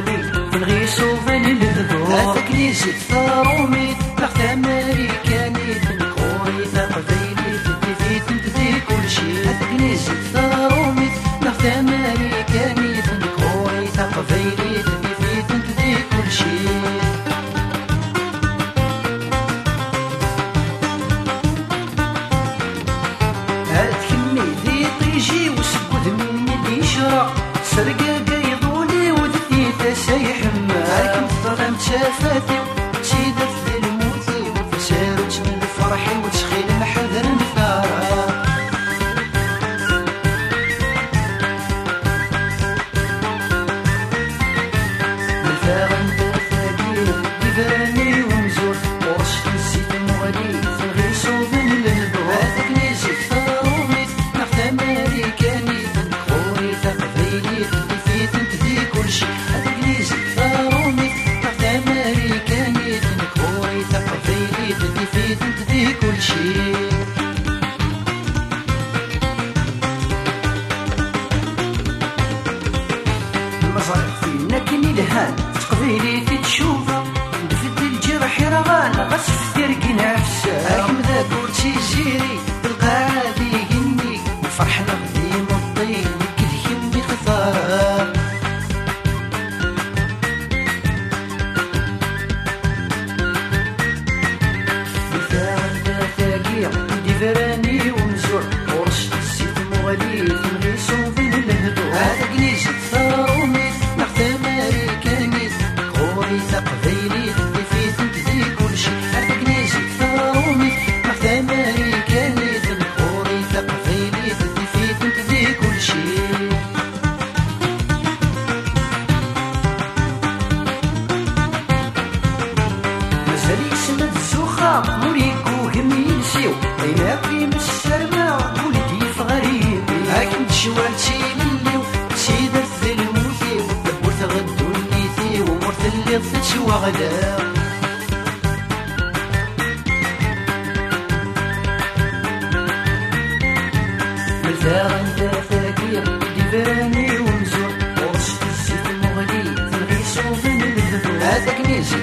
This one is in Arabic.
ولي في الغيش وفين الذبور هذاك لي جيت ثارومي تحت امريكاني تنقوري تقضيني تدي في تبدي كل شي هذاك لي جيت ثارومي تحت امريكاني تنقوري تقضيني ظلمت كني لهان تقبيلي تشوفه. دفت الجرح رغان. غسف تركي نفسه هاكم ذا كورتي جيري. القاعة دي هني فرحنا بدي مطين كذ يمي خثارة مثال ذا ثقيع ديفراني ومزور ورش السيف مغالي خوري تقبيلي تدي في تنتدي كل شي. هذا قنيش ثارومي نحت امريكاني خوري تقبيلي تدي في تنتدي كل شي. مازال يسمى الزوخة موريكو همي نسيو اين في مسرمة ولدي في غريب هاكم تشوال يض شوغدر ملتاغ انت ثاكير ديفاني ومزور ورشت الشيت المغلي تنعيشو في الذبور هذاك نيجي